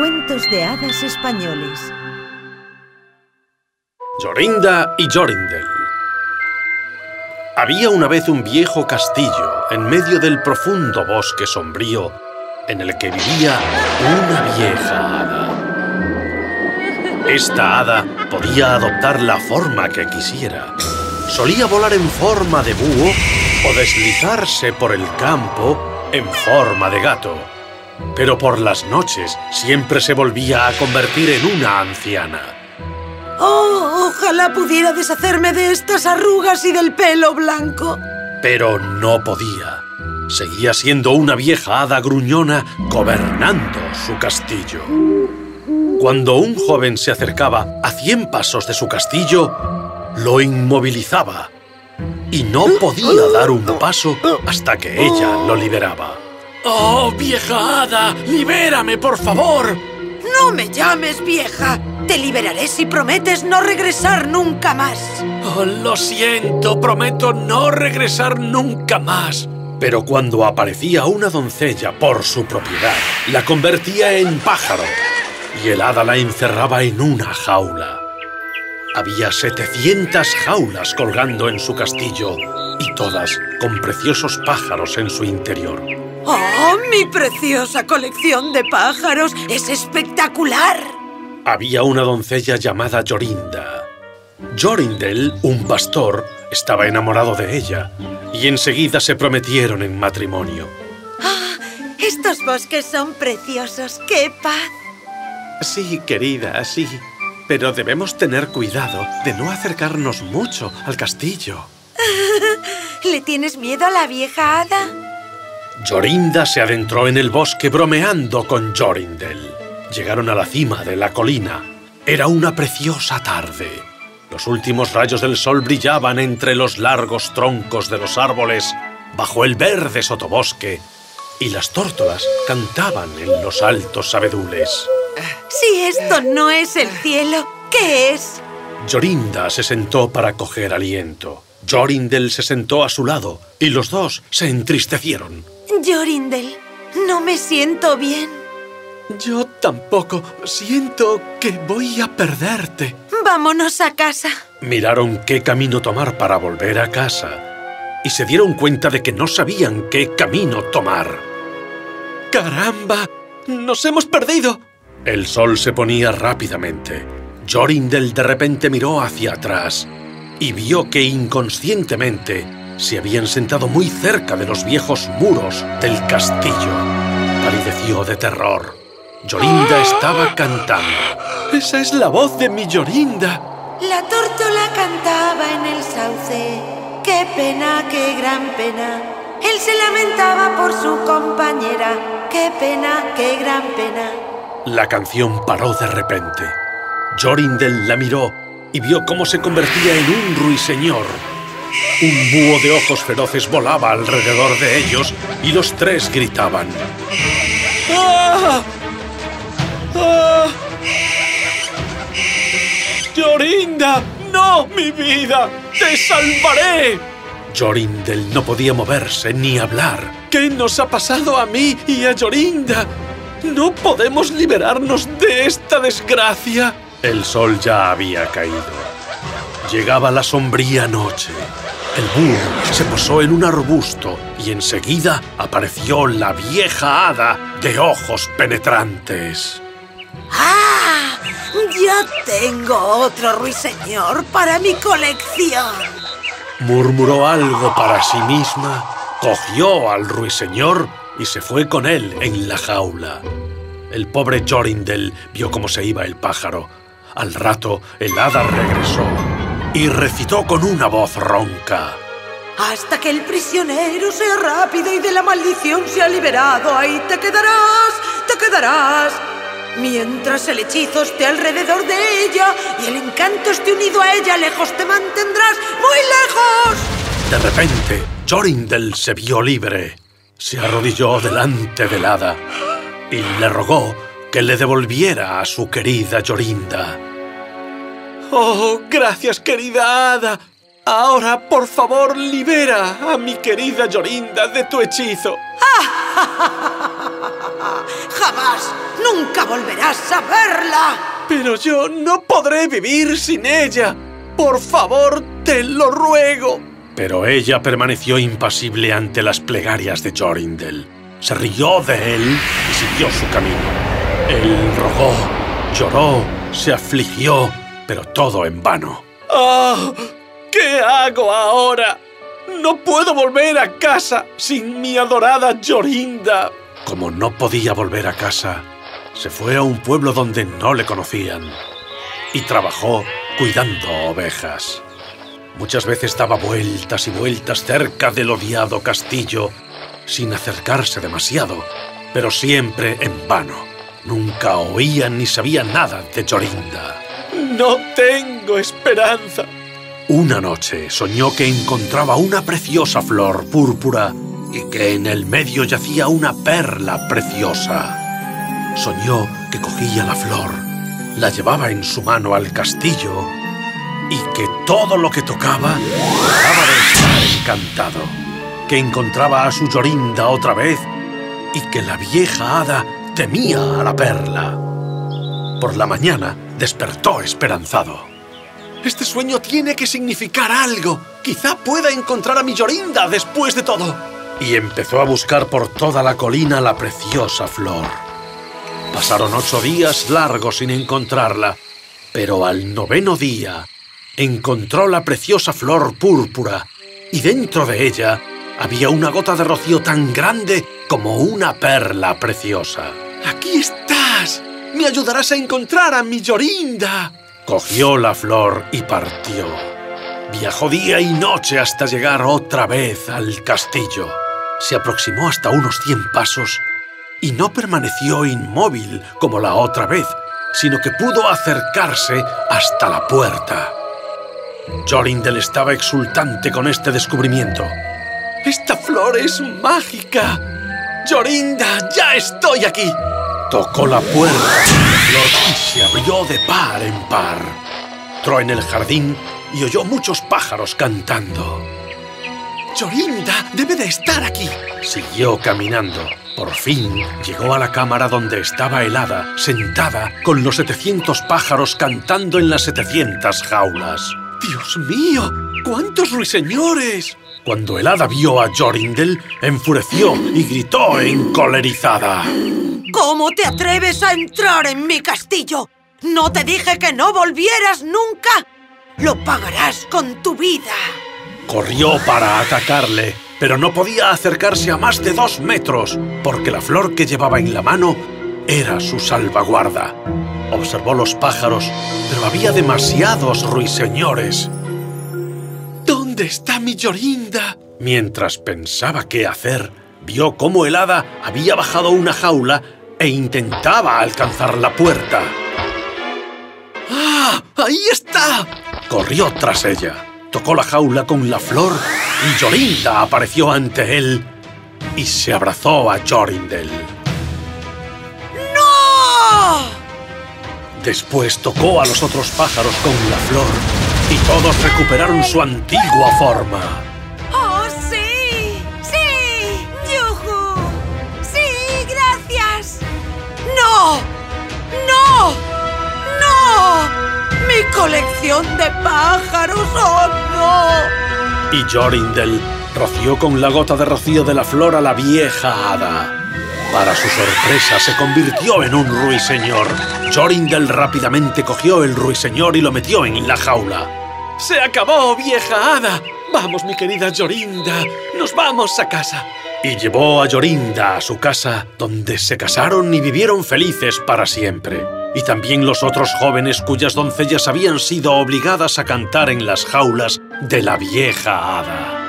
Cuentos de hadas españoles. Jorinda y Jorindel. Había una vez un viejo castillo en medio del profundo bosque sombrío en el que vivía una vieja hada. Esta hada podía adoptar la forma que quisiera. Solía volar en forma de búho o deslizarse por el campo en forma de gato. Pero por las noches siempre se volvía a convertir en una anciana. ¡Oh, ojalá pudiera deshacerme de estas arrugas y del pelo blanco! Pero no podía. Seguía siendo una vieja hada gruñona gobernando su castillo. Cuando un joven se acercaba a cien pasos de su castillo, lo inmovilizaba y no podía dar un paso hasta que ella lo liberaba. ¡Oh, vieja hada! ¡Libérame, por favor! ¡No me llames vieja! Te liberaré si prometes no regresar nunca más. Oh, lo siento, prometo no regresar nunca más. Pero cuando aparecía una doncella por su propiedad, la convertía en pájaro y el hada la encerraba en una jaula. Había 700 jaulas colgando en su castillo y todas con preciosos pájaros en su interior. ¡Oh, mi preciosa colección de pájaros! ¡Es espectacular! Había una doncella llamada Jorinda. Jorindel, un pastor, estaba enamorado de ella y enseguida se prometieron en matrimonio. ¡Ah! Estos bosques son preciosos. ¡Qué paz! Sí, querida, sí. Pero debemos tener cuidado de no acercarnos mucho al castillo. ¿Le tienes miedo a la vieja hada? Jorinda se adentró en el bosque bromeando con Jorindel. Llegaron a la cima de la colina. Era una preciosa tarde. Los últimos rayos del sol brillaban entre los largos troncos de los árboles bajo el verde sotobosque y las tórtolas cantaban en los altos abedules. Si esto no es el cielo, ¿qué es? Jorinda se sentó para coger aliento. Jorindel se sentó a su lado y los dos se entristecieron. Jorindel, no me siento bien. Yo tampoco. Siento que voy a perderte. Vámonos a casa. Miraron qué camino tomar para volver a casa y se dieron cuenta de que no sabían qué camino tomar. ¡Caramba! ¡Nos hemos perdido! El sol se ponía rápidamente. Jorindel de repente miró hacia atrás y vio que inconscientemente se habían sentado muy cerca de los viejos muros del castillo. Palideció de terror. Jorinda estaba cantando. ¡Esa es la voz de mi Jorinda! La tórtola cantaba en el sauce. ¡Qué pena, qué gran pena! Él se lamentaba por su compañera. ¡Qué pena, qué gran pena! La canción paró de repente. Jorindel la miró y vio cómo se convertía en un ruiseñor. Un búho de ojos feroces volaba alrededor de ellos y los tres gritaban. ¡Ah! ¡Ah! ¡Jorinda! ¡No, mi vida! ¡Te salvaré! Jorindel no podía moverse ni hablar. ¿Qué nos ha pasado a mí y a Jorinda? ¡No podemos liberarnos de esta desgracia! El sol ya había caído. Llegaba la sombría noche. El búho se posó en un arbusto y enseguida apareció la vieja hada de ojos penetrantes. ¡Ah! Ya tengo otro ruiseñor para mi colección. Murmuró algo para sí misma, cogió al ruiseñor y se fue con él en la jaula. El pobre Jorindel vio cómo se iba el pájaro. Al rato, el hada regresó y recitó con una voz ronca. Hasta que el prisionero sea rápido y de la maldición sea liberado, ahí te quedarás, te quedarás. Mientras el hechizo esté alrededor de ella y el encanto esté unido a ella, lejos te mantendrás, muy lejos. De repente, Jorindel se vio libre. Se arrodilló delante del hada y le rogó que le devolviera a su querida Jorinda. ¡Oh, gracias, querida hada! Ahora, por favor, libera a mi querida Jorinda de tu hechizo. Jamás, nunca volverás a verla. Pero yo no podré vivir sin ella. Por favor, te lo ruego. Pero ella permaneció impasible ante las plegarias de Jorindel. Se rió de él y siguió su camino. Él rogó, lloró, se afligió, pero todo en vano. ¡Ah! ¿Qué hago ahora? No puedo volver a casa sin mi adorada Jorinda. Como no podía volver a casa, se fue a un pueblo donde no le conocían y trabajó cuidando ovejas. Muchas veces daba vueltas y vueltas cerca del odiado castillo sin acercarse demasiado, pero siempre en vano. Nunca oían ni sabían nada de Jorinda. No tengo esperanza. Una noche soñó que encontraba una preciosa flor púrpura y que en el medio yacía una perla preciosa. Soñó que cogía la flor, la llevaba en su mano al castillo y que todo lo que tocaba dejaba de estar encantado, que encontraba a su Llorinda otra vez y que la vieja hada temía a la perla. Por la mañana despertó esperanzado. Este sueño tiene que significar algo. Quizá pueda encontrar a mi Llorinda después de todo. Y empezó a buscar por toda la colina la preciosa flor. Pasaron ocho días largos sin encontrarla, pero al noveno día encontró la preciosa flor púrpura y dentro de ella había una gota de rocío tan grande como una perla preciosa. ¡Aquí estás! ¡Me ayudarás a encontrar a mi Llorinda! Cogió la flor y partió. Viajó día y noche hasta llegar otra vez al castillo. Se aproximó hasta unos cien pasos y no permaneció inmóvil como la otra vez, sino que pudo acercarse hasta la puerta. Jorindel estaba exultante con este descubrimiento. ¡Esta flor es mágica! ¡Jorinda, ya estoy aquí! Tocó la puerta flor y se abrió de par en par. Entró en el jardín y oyó muchos pájaros cantando. ¡Jorinda debe de estar aquí! Siguió caminando. Por fin llegó a la cámara donde estaba helada, sentada con los 700 pájaros cantando en las 700 jaulas. ¡Dios mío! ¡Cuántos ruiseñores! Cuando el hada vio a Jorindel, enfureció y gritó encolerizada. ¿Cómo te atreves a entrar en mi castillo? ¿No te dije que no volvieras nunca? Lo pagarás con tu vida. Corrió para atacarle, pero no podía acercarse a más de dos metros, porque la flor que llevaba en la mano era su salvaguarda. Observó los pájaros, pero había demasiados ruiseñores. ¿Dónde está mi Llorinda? Mientras pensaba qué hacer, vio cómo el hada había bajado una jaula e intentaba alcanzar la puerta. ¡Ah! ¡Ahí está! Corrió tras ella, tocó la jaula con la flor y Jorinda apareció ante él y se abrazó a Jorindel. ¡No! Después tocó a los otros pájaros con la flor y todos recuperaron su antigua forma. Colección de pájaros! ¡Oh, no! Y Jorindel roció con la gota de rocío de la flor a la vieja hada. Para su sorpresa, se convirtió en un ruiseñor. Jorindel rápidamente cogió el ruiseñor y lo metió en la jaula. ¡Se acabó, vieja hada! Vamos, mi querida Jorinda, nos vamos a casa. Y llevó a Jorinda a su casa, donde se casaron y vivieron felices para siempre. Y también los otros jóvenes cuyas doncellas habían sido obligadas a cantar en las jaulas de la vieja hada.